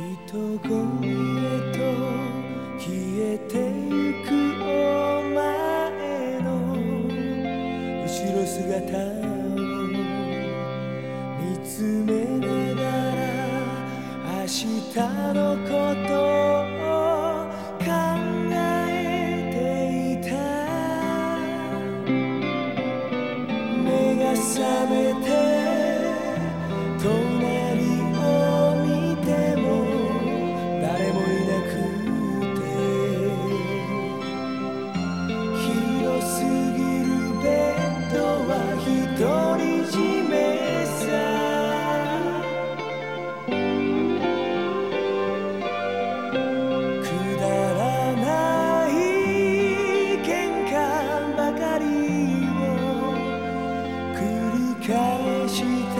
人と消えてゆくお前の後ろ姿を見つめながら明日のことして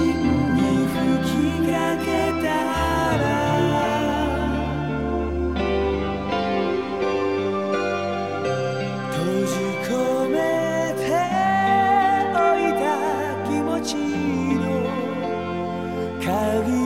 carry